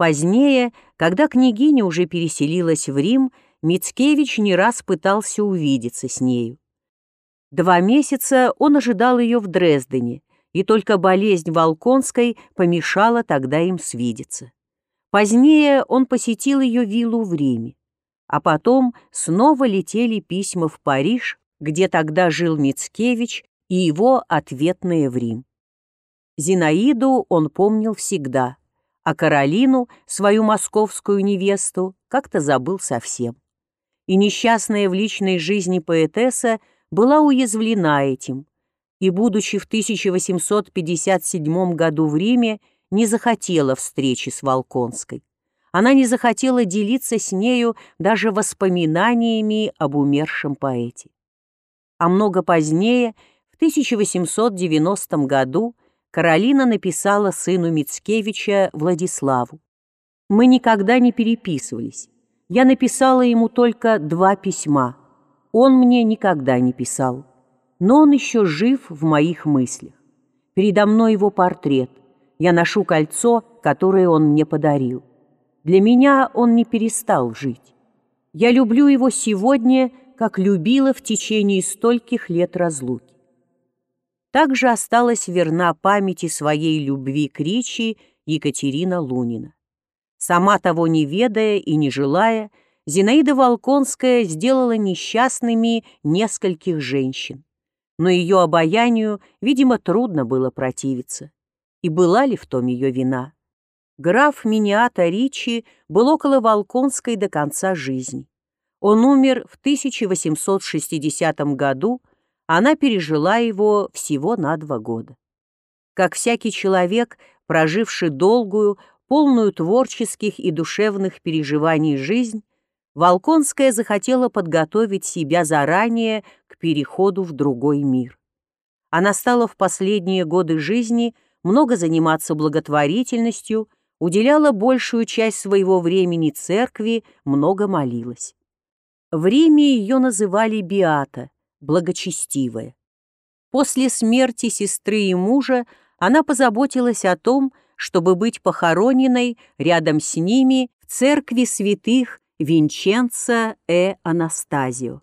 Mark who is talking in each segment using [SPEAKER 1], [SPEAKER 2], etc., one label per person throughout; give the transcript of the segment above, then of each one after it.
[SPEAKER 1] Позднее, когда княгиня уже переселилась в Рим, Мицкевич не раз пытался увидеться с нею. Два месяца он ожидал ее в Дрездене, и только болезнь Волконской помешала тогда им свидеться. Позднее он посетил ее виллу в Риме, а потом снова летели письма в Париж, где тогда жил Мицкевич, и его ответные в Рим. Зинаиду он помнил всегда, а Каролину, свою московскую невесту, как-то забыл совсем. И несчастная в личной жизни поэтесса была уязвлена этим, и, будучи в 1857 году в Риме, не захотела встречи с Волконской. Она не захотела делиться с нею даже воспоминаниями об умершем поэте. А много позднее, в 1890 году, Каролина написала сыну Мицкевича Владиславу. «Мы никогда не переписывались. Я написала ему только два письма. Он мне никогда не писал но он еще жив в моих мыслях. Передо мной его портрет. Я ношу кольцо, которое он мне подарил. Для меня он не перестал жить. Я люблю его сегодня, как любила в течение стольких лет разлуки. Также осталась верна памяти своей любви к Ричи Екатерина Лунина. Сама того не ведая и не желая, Зинаида Волконская сделала несчастными нескольких женщин но ее обаянию, видимо, трудно было противиться. И была ли в том ее вина? Граф Миниата Ричи был около Волконской до конца жизни. Он умер в 1860 году, она пережила его всего на два года. Как всякий человек, проживший долгую, полную творческих и душевных переживаний жизнь, Волконская захотела подготовить себя заранее к переходу в другой мир. Она стала в последние годы жизни много заниматься благотворительностью, уделяла большую часть своего времени церкви, много молилась. В Риме ее называли Биата, благочестивая. После смерти сестры и мужа она позаботилась о том, чтобы быть похороненной рядом с ними в церкви святых Винченца э Анастазио.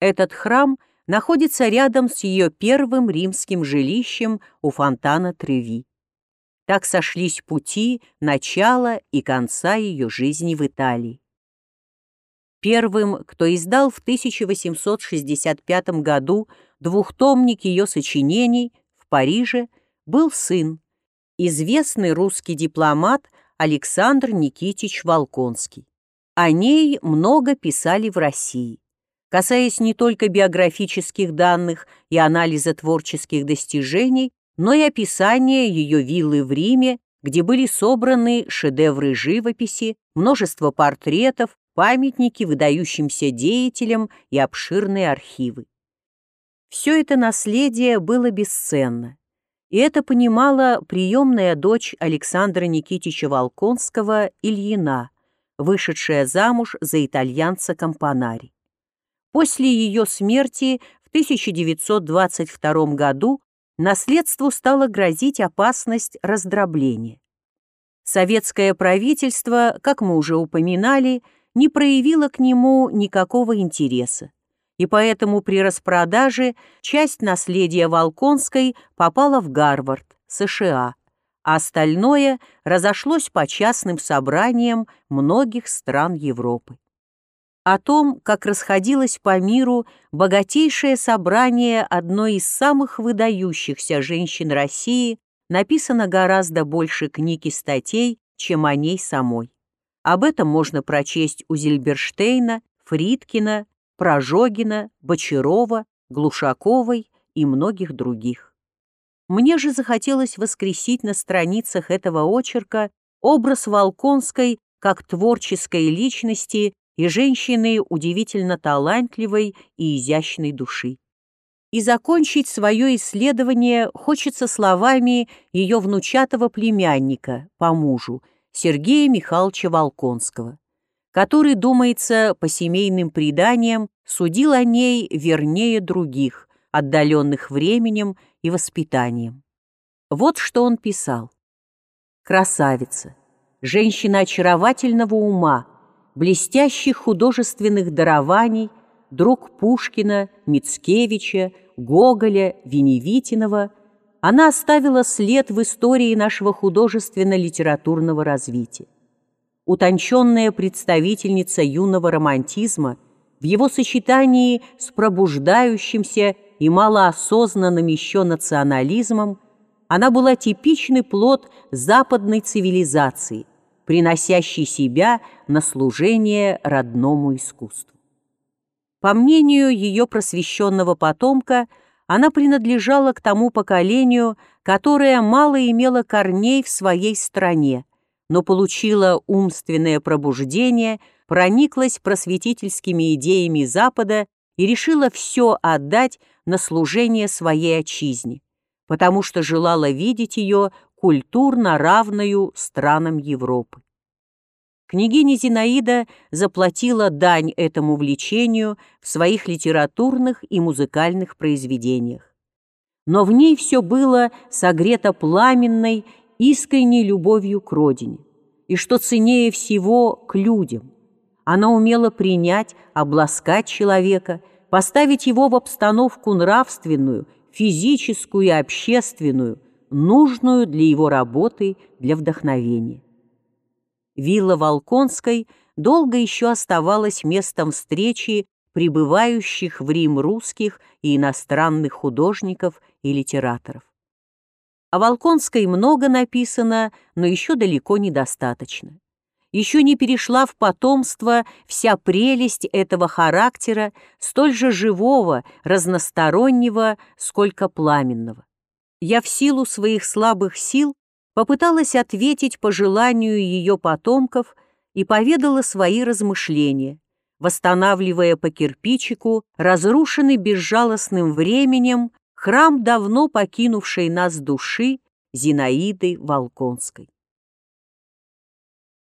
[SPEAKER 1] Этот храм находится рядом с ее первым римским жилищем у фонтана Треви. Так сошлись пути начала и конца ее жизни в Италии. Первым, кто издал в 1865 году двухтомник ее сочинений в Париже, был сын, известный русский дипломат Александр Никитич Волконский. О ней много писали в России. Касаясь не только биографических данных и анализа творческих достижений, но и описания ее виллы в Риме, где были собраны шедевры живописи, множество портретов, памятники выдающимся деятелям и обширные архивы. Все это наследие было бесценно, и это понимала приемная дочь Александра Никитича Волконского Ильина, вышедшая замуж за итальянца Кампанари. После ее смерти в 1922 году наследству стала грозить опасность раздробления. Советское правительство, как мы уже упоминали, не проявило к нему никакого интереса, и поэтому при распродаже часть наследия Волконской попала в Гарвард, США, а остальное разошлось по частным собраниям многих стран Европы. О том, как расходилось по миру богатейшее собрание одной из самых выдающихся женщин России, написано гораздо больше книг и статей, чем о ней самой. Об этом можно прочесть у Зильберштейна, Фридкина, Прожогина, Бочарова, Глушаковой и многих других. Мне же захотелось воскресить на страницах этого очерка образ Волконской как творческой личности и женщины удивительно талантливой и изящной души. И закончить свое исследование хочется словами ее внучатого племянника по мужу, Сергея Михайловича Волконского, который, думается, по семейным преданиям судил о ней вернее других, отдаленных временем и воспитанием. Вот что он писал. «Красавица, женщина очаровательного ума, блестящих художественных дарований, друг Пушкина, Мицкевича, Гоголя, Веневитинова, она оставила след в истории нашего художественно-литературного развития. Утонченная представительница юного романтизма в его сочетании с пробуждающимся и малоосознанным еще национализмом, она была типичный плод западной цивилизации, приносящей себя на служение родному искусству. По мнению ее просвещенного потомка, она принадлежала к тому поколению, которое мало имело корней в своей стране, но получило умственное пробуждение, прониклась просветительскими идеями Запада и решила все отдать на служение своей отчизне, потому что желала видеть ее культурно равную странам Европы. Княгиня Зинаида заплатила дань этому влечению в своих литературных и музыкальных произведениях. Но в ней все было согрето пламенной, искренней любовью к родине, и, что ценнее всего, к людям. Она умела принять, обласкать человека, поставить его в обстановку нравственную, физическую и общественную, нужную для его работы, для вдохновения. Вилла Волконской долго еще оставалась местом встречи прибывающих в Рим русских и иностранных художников и литераторов. О Волконской много написано, но еще далеко недостаточно. Еще не перешла в потомство вся прелесть этого характера, столь же живого, разностороннего, сколько пламенного. Я в силу своих слабых сил попыталась ответить по желанию ее потомков и поведала свои размышления, восстанавливая по кирпичику разрушенный безжалостным временем храм давно покинувшей нас души Зинаиды Волконской.